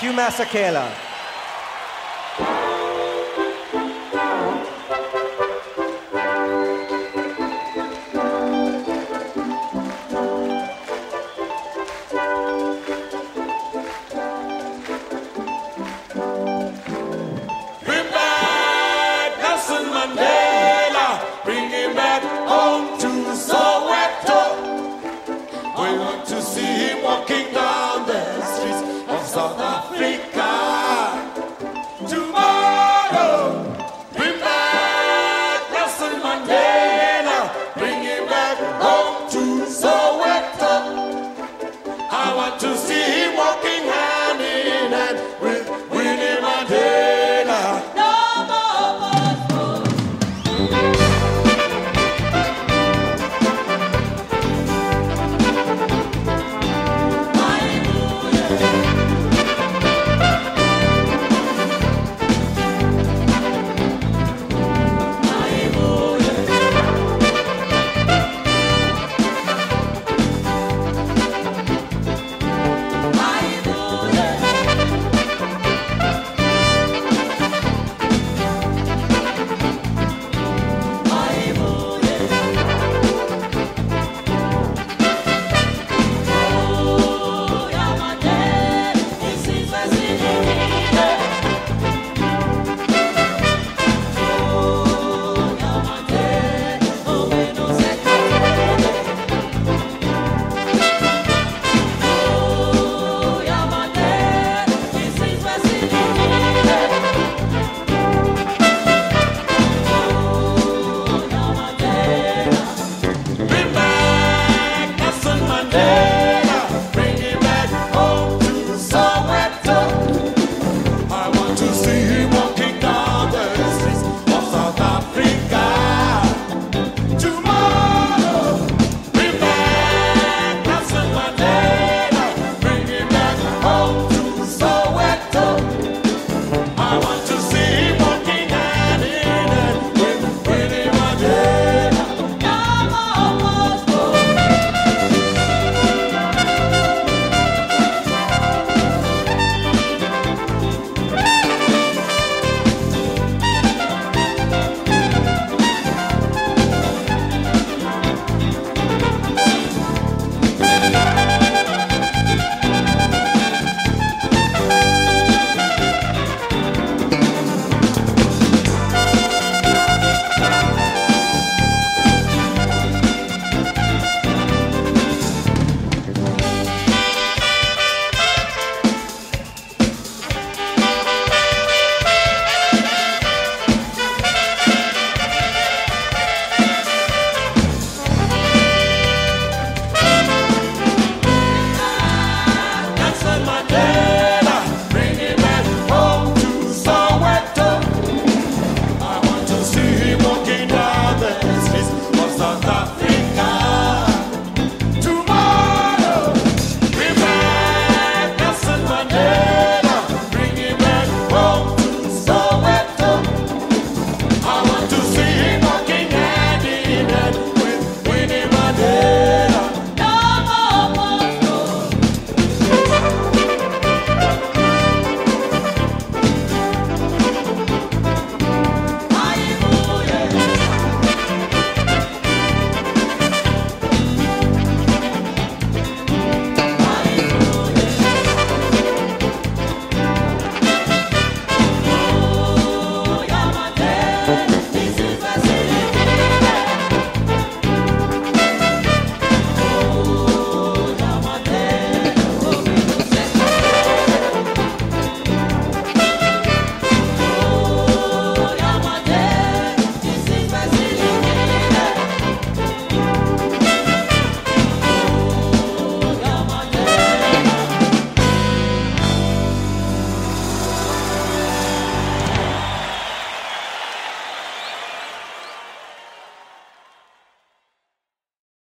Hugh Masekela. to see.